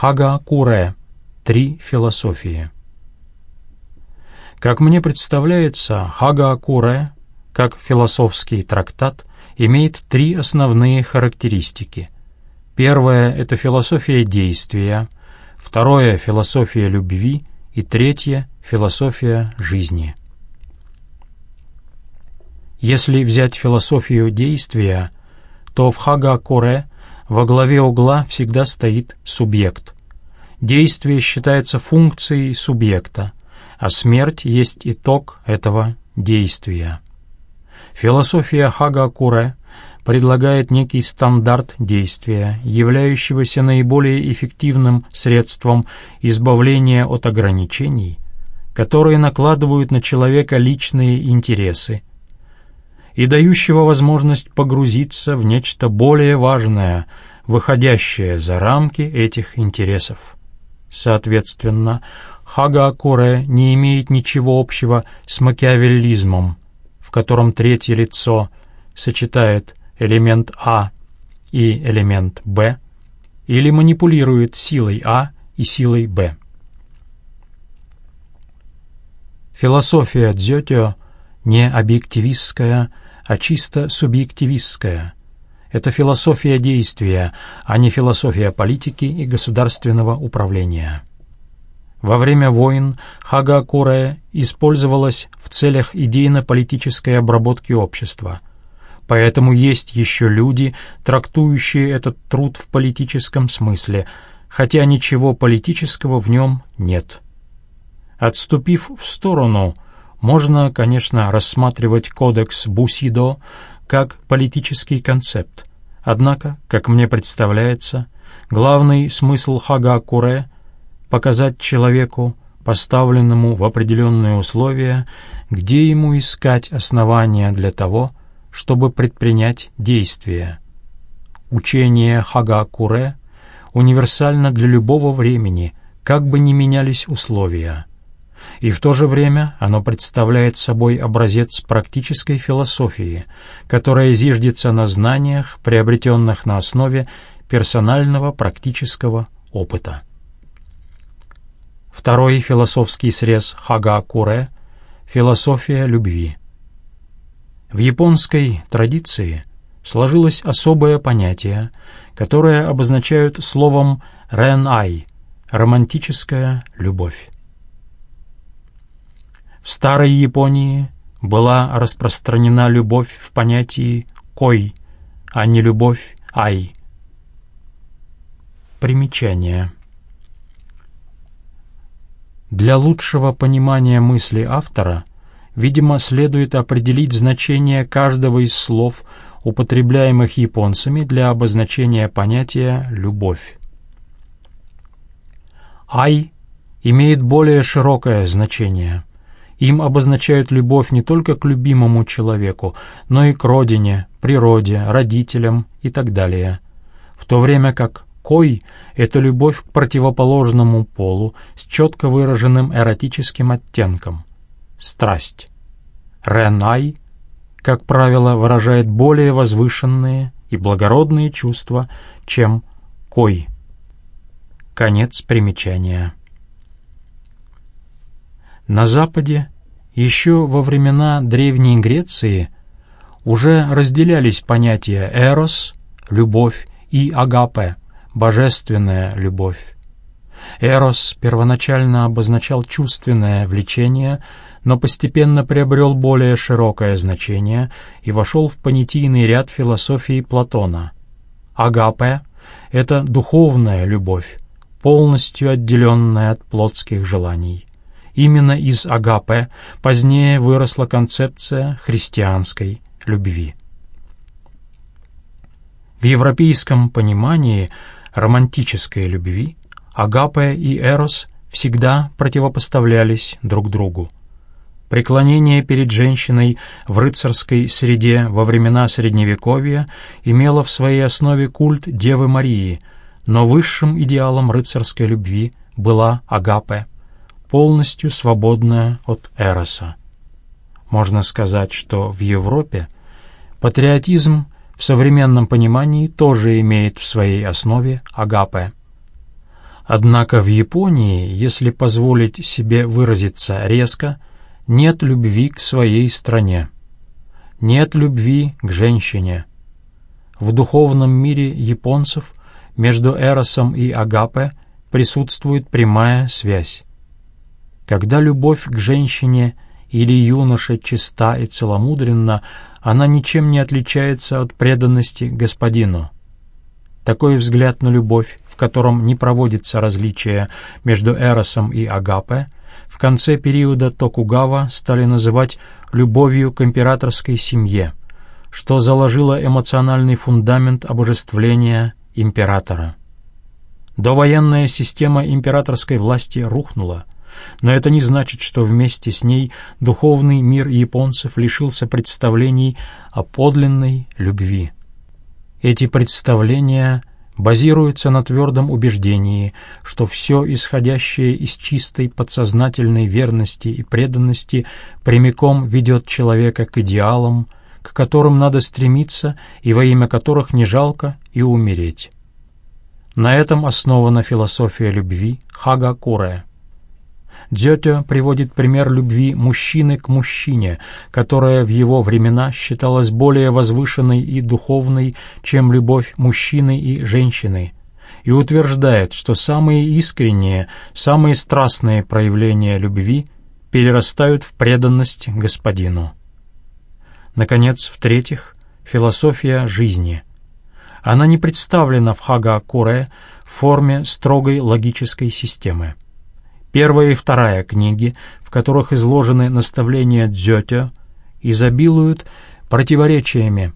Хага-куре – три философии. Как мне представляется, Хага-куре, как философский трактат, имеет три основные характеристики. Первая — это философия действия, второе — философия любви и третье — философия жизни. Если взять философию действия, то в Хага-Куре во главе угла всегда стоит субъект. Действие считается функцией субъекта, а смерть есть итог этого действия. Философия Хага-Куре предлагает некий стандарт действия, являющегося наиболее эффективным средством избавления от ограничений, которые накладывают на человека личные интересы, и дающего возможность погрузиться в нечто более важное, выходящее за рамки этих интересов. Соответственно, Хага-Акуре не имеет ничего общего с макиавеллизмом, в котором третье лицо сочетает элемент А и элемент Б или манипулирует силой А и силой Б. Философия Дзётё не объективистская, а чисто субъективистская. Это философия действия, а не философия политики и государственного управления. Во время войн Хагакуре использовалась в целях идейно-политической обработки общества. Поэтому есть еще люди, трактующие этот труд в политическом смысле, хотя ничего политического в нем нет. Отступив в сторону, можно, конечно, рассматривать кодекс Бусидо как политический концепт, однако, как мне представляется, главный смысл Хагакуре — показать человеку, поставленному в определенные условия, где ему искать основания для того, чтобы предпринять действия. Учение Хагакуре универсально для любого времени, как бы ни менялись условия. И в то же время оно представляет собой образец практической философии, которая зиждется на знаниях, приобретенных на основе персонального практического опыта. Второй философский срез Хага-Куре — философия любви. В японской традиции сложилось особое понятие, которое обозначают словом «рен-ай» — романтическая любовь. В старой Японии была распространена любовь в понятии «кой», а не любовь «ай». Примечание. Для лучшего понимания мысли автора, видимо, следует определить значение каждого из слов, употребляемых японцами для обозначения понятия «любовь». «Ай» имеет более широкое значение. Им обозначают любовь не только к любимому человеку, но и к родине, природе, родителям и так далее, в то время как Кой — это любовь к противоположному полу с четко выраженным эротическим оттенком. Страсть. Ренай, как правило, выражает более возвышенные и благородные чувства, чем Кой. Конец примечания. На Западе еще во времена Древней Греции уже разделялись понятия «эрос» — любовь и «агапе» божественная любовь. Эрос первоначально обозначал чувственное влечение, но постепенно приобрел более широкое значение и вошел в понятийный ряд философии Платона. Агапе — это духовная любовь, полностью отделенная от плотских желаний. Именно из агапе позднее выросла концепция христианской любви. В европейском понимании — романтической любви, Агапе и Эрос всегда противопоставлялись друг другу. Преклонение перед женщиной в рыцарской среде во времена Средневековья имело в своей основе культ Девы Марии, но высшим идеалом рыцарской любви была Агапе, полностью свободная от Эроса. Можно сказать, что в Европе патриотизм в современном понимании тоже имеет в своей основе агапе. Однако в Японии, если позволить себе выразиться резко, нет любви к своей стране. Нет любви к женщине. В духовном мире японцев между Эросом и Агапе присутствует прямая связь. Когда любовь к женщине или юноше чиста и целомудренна, она ничем не отличается от преданности господину. Такой взгляд на любовь, в котором не проводится различие между Эросом и Агапе, в конце периода Токугава стали называть любовью к императорской семье, что заложило эмоциональный фундамент обожествления императора. Довоенная система императорской власти рухнула, но это не значит, что вместе с ней духовный мир японцев лишился представлений о подлинной любви. Эти представления базируются на твердом убеждении, что все исходящее из чистой подсознательной верности и преданности прямиком ведет человека к идеалам, к которым надо стремиться и во имя которых не жалко и умереть. На этом основана философия любви Хага Дзётё приводит пример любви мужчины к мужчине, которая в его времена считалась более возвышенной и духовной, чем любовь мужчины и женщины, и утверждает, что самые искренние, самые страстные проявления любви перерастают в преданность господину. Наконец, в-третьих, философия жизни. Она не представлена в Хага-Куре в форме строгой логической системы. Первая и вторая книги, в которых изложены наставления Дзётё, изобилуют противоречиями.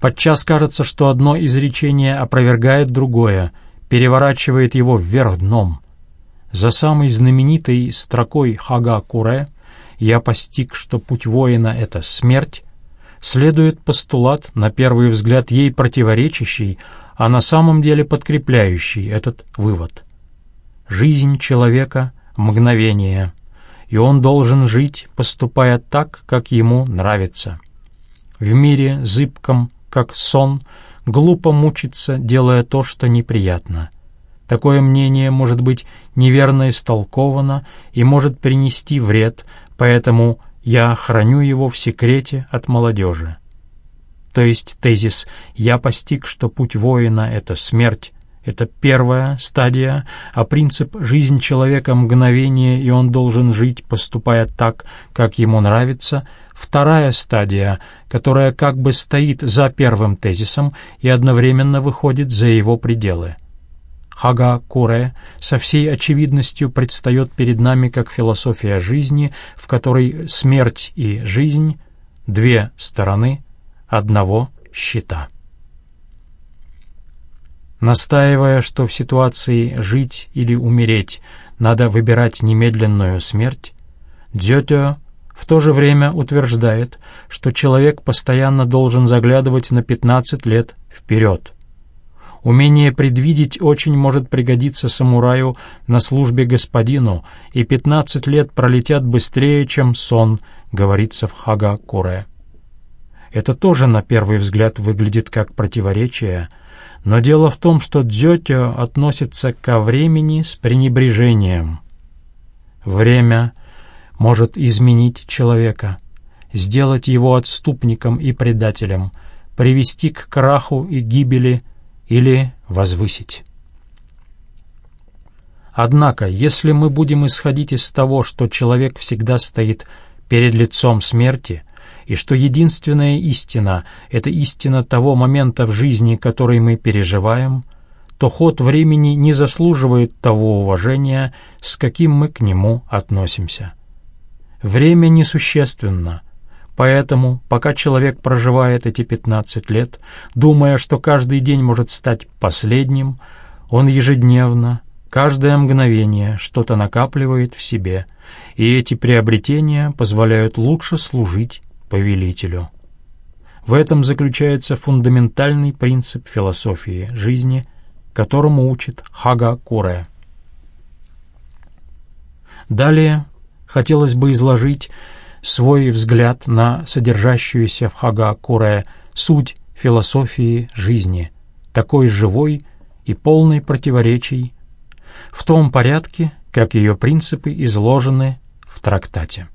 Подчас кажется, что одно изречение опровергает другое, переворачивает его вверх дном. За самой знаменитой строкой Хага Куре «Я постиг, что путь воина — это смерть» следует постулат, на первый взгляд ей противоречащий, а на самом деле подкрепляющий этот вывод — Жизнь человека — мгновение, и он должен жить, поступая так, как ему нравится. В мире зыбком, как сон, глупо мучиться, делая то, что неприятно. Такое мнение может быть неверно истолковано и может принести вред, поэтому я храню его в секрете от молодежи. То есть тезис «я постиг, что путь воина — это смерть», это первая стадия, а принцип «жизнь человека — мгновение, и он должен жить, поступая так, как ему нравится» — вторая стадия, которая как бы стоит за первым тезисом и одновременно выходит за его пределы. Хага Куре со всей очевидностью предстает перед нами как философия жизни, в которой смерть и жизнь — две стороны одного щита настаивая, что в ситуации «жить или умереть» надо выбирать немедленную смерть, Дзётё в то же время утверждает, что человек постоянно должен заглядывать на 15 лет вперед. Умение предвидеть очень может пригодиться самураю на службе господину, и 15 лет пролетят быстрее, чем сон, говорится в Хага-Куре. Это тоже на первый взгляд выглядит как противоречие — но дело в том, что дзётё относится ко времени с пренебрежением. Время может изменить человека, сделать его отступником и предателем, привести к краху и гибели или возвысить. Однако, если мы будем исходить из того, что человек всегда стоит перед лицом смерти, и что единственная истина — это истина того момента в жизни, который мы переживаем, то ход времени не заслуживает того уважения, с каким мы к нему относимся. Время несущественно, поэтому, пока человек проживает эти 15 лет, думая, что каждый день может стать последним, он ежедневно, каждое мгновение что-то накапливает в себе, и эти приобретения позволяют лучше служить повелителю. В этом заключается фундаментальный принцип философии жизни, которому учит Хага Куре. Далее хотелось бы изложить свой взгляд на содержащуюся в Хага Куре суть философии жизни, такой живой и полной противоречий, в том порядке, как ее принципы изложены в трактате.